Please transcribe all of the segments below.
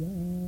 Yeah.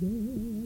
day.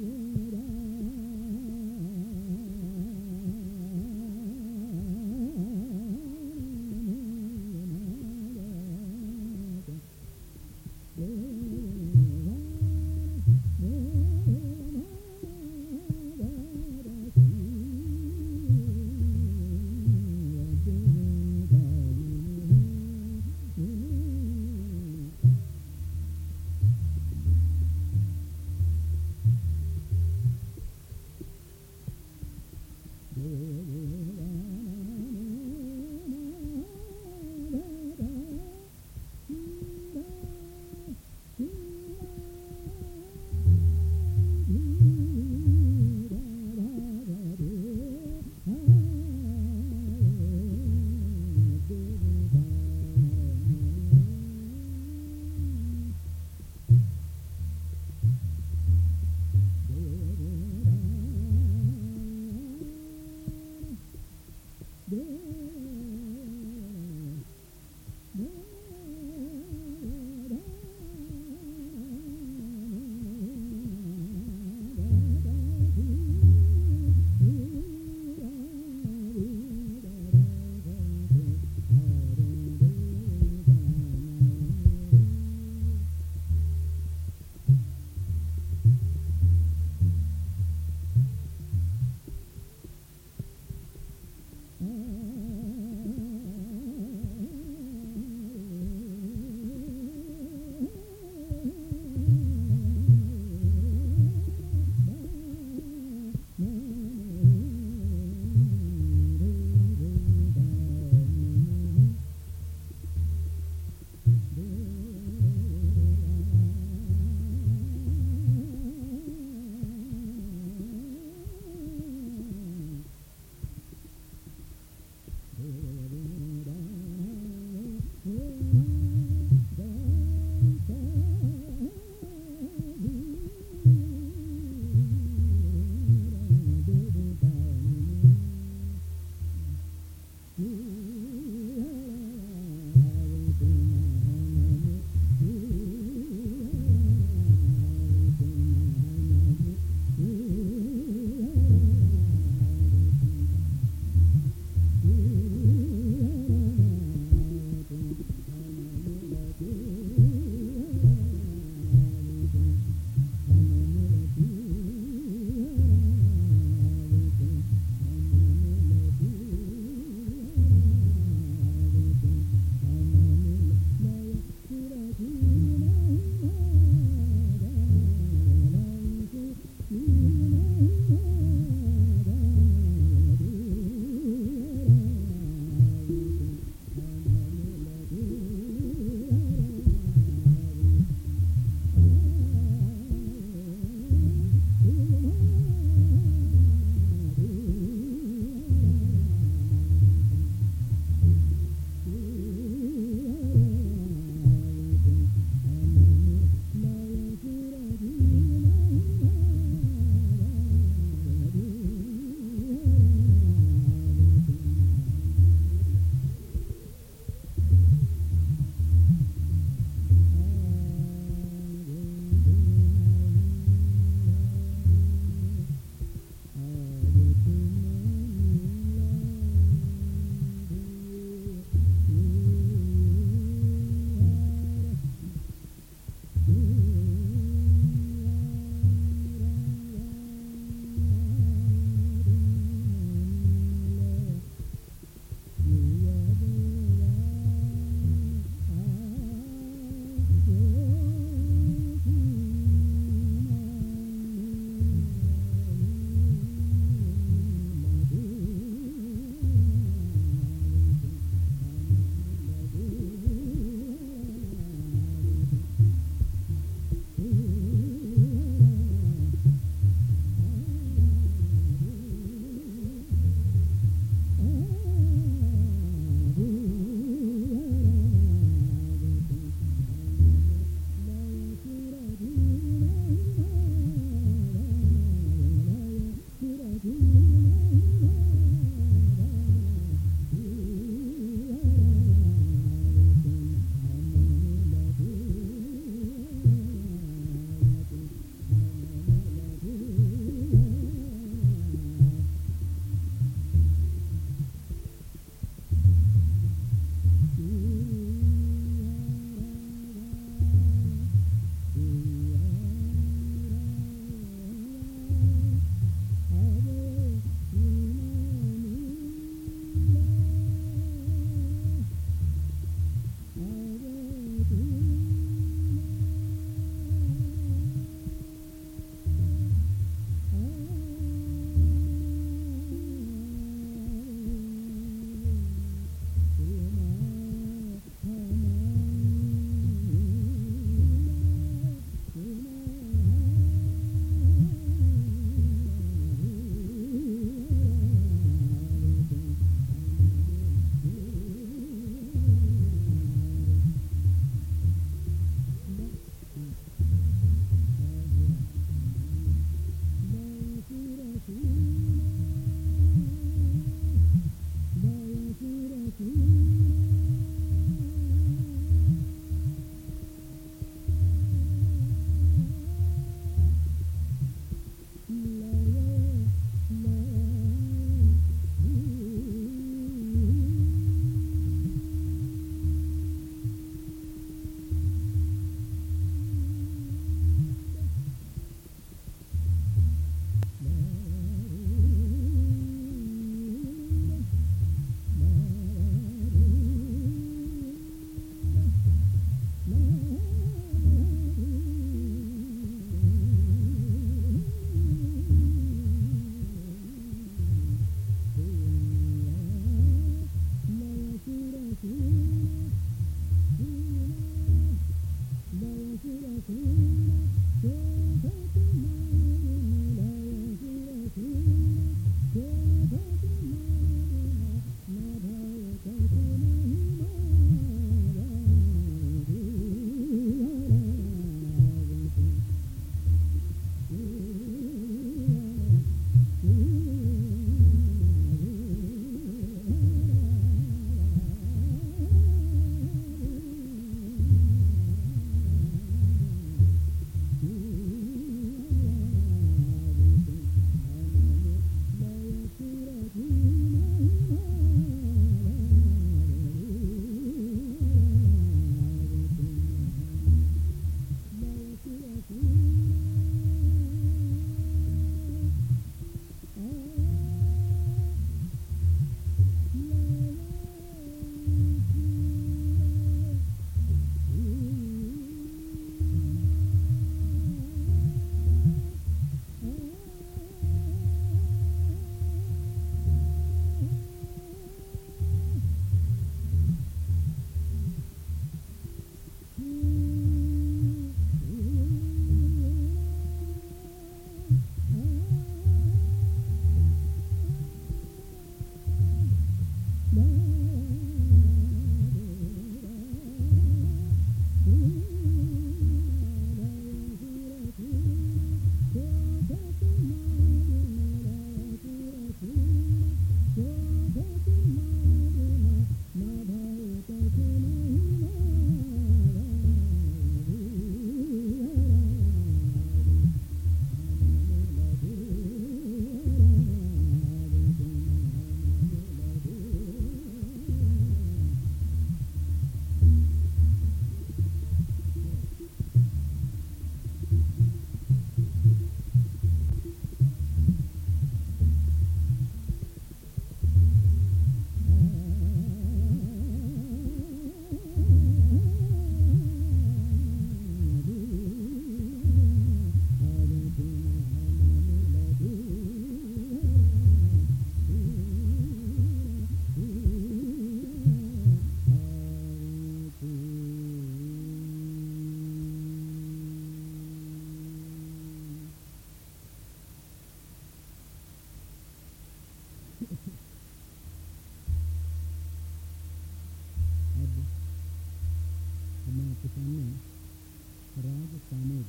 कामेर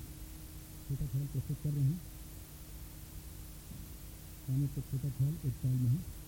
छोटा ख्याल प्रस्तुत कर रहे हैं। कामेर का छोटा ख्याल एक साल में है।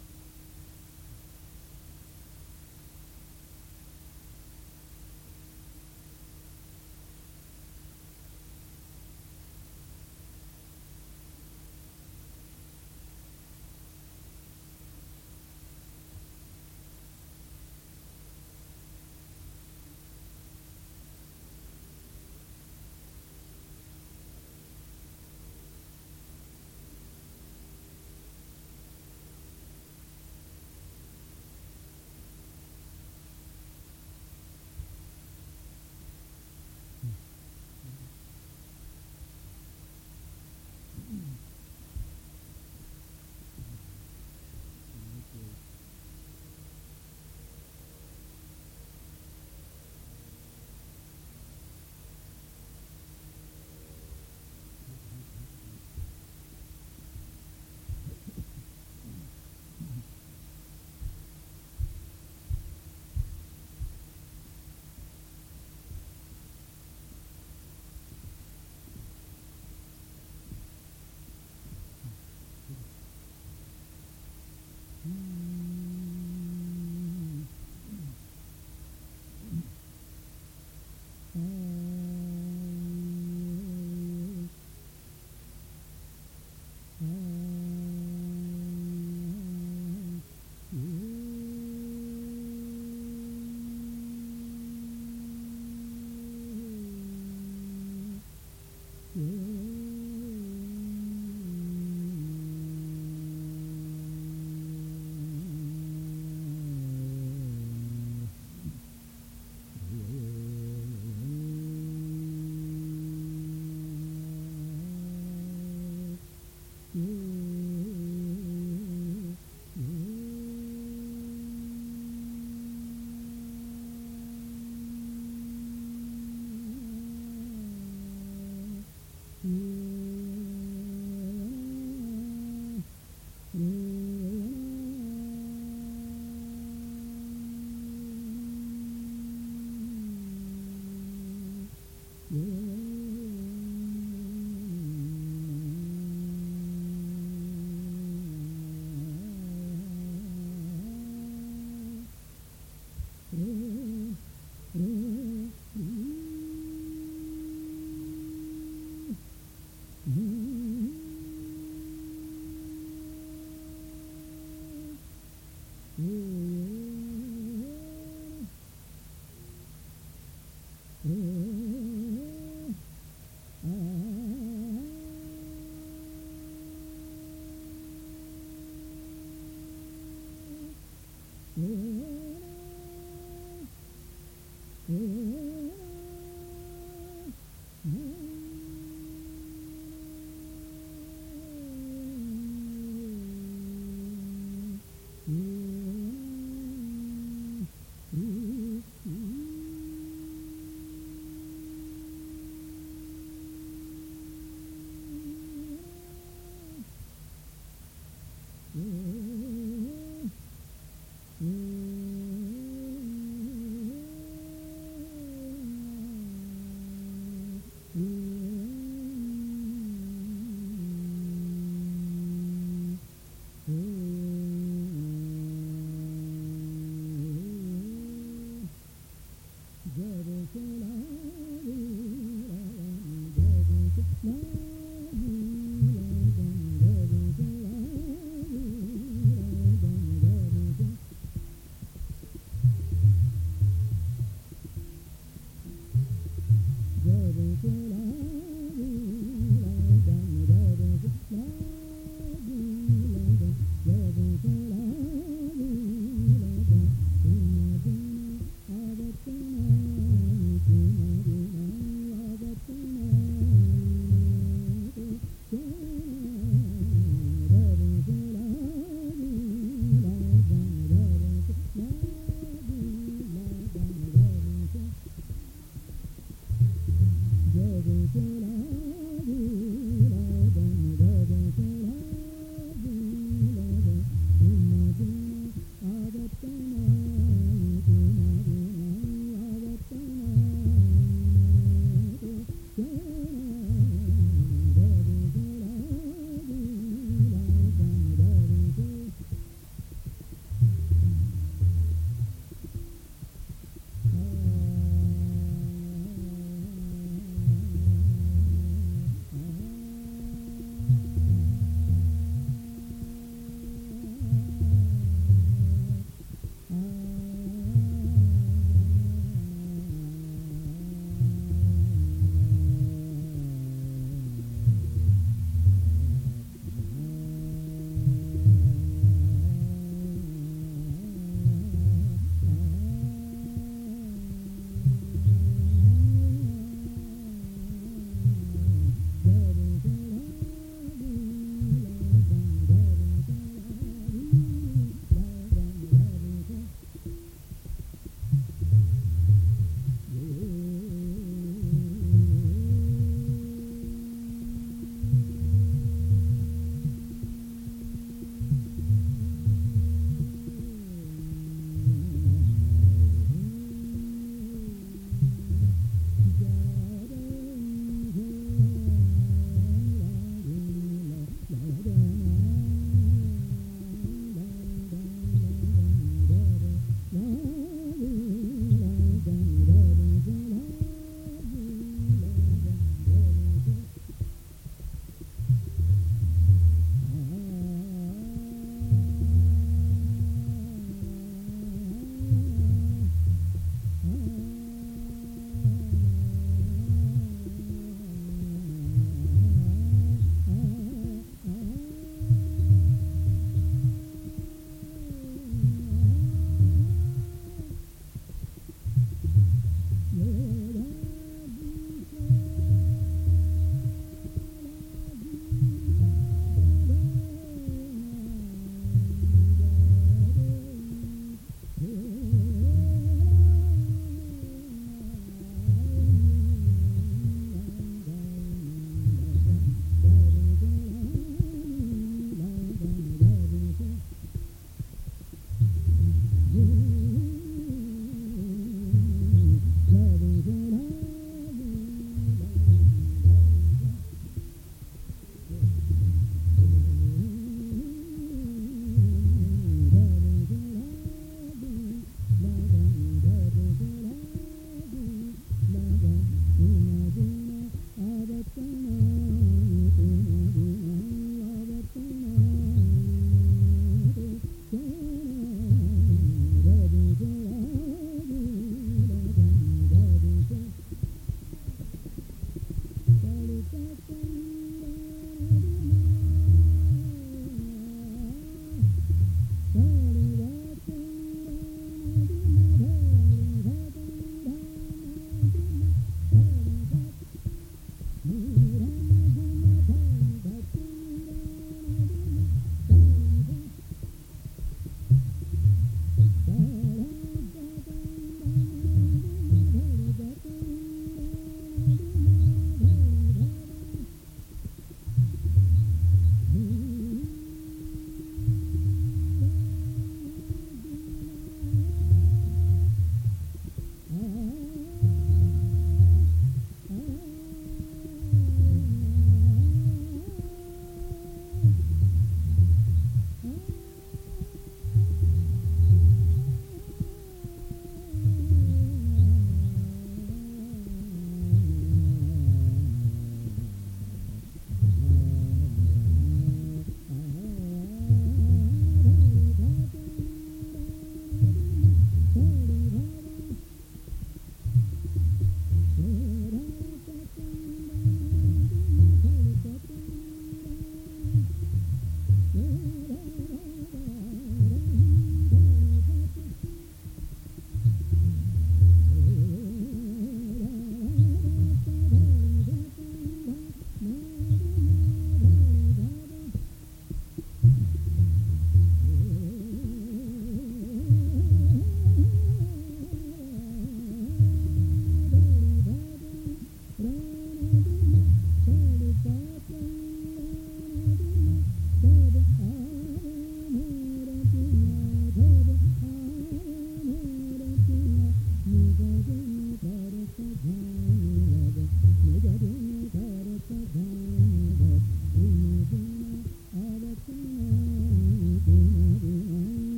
Mm-hmm.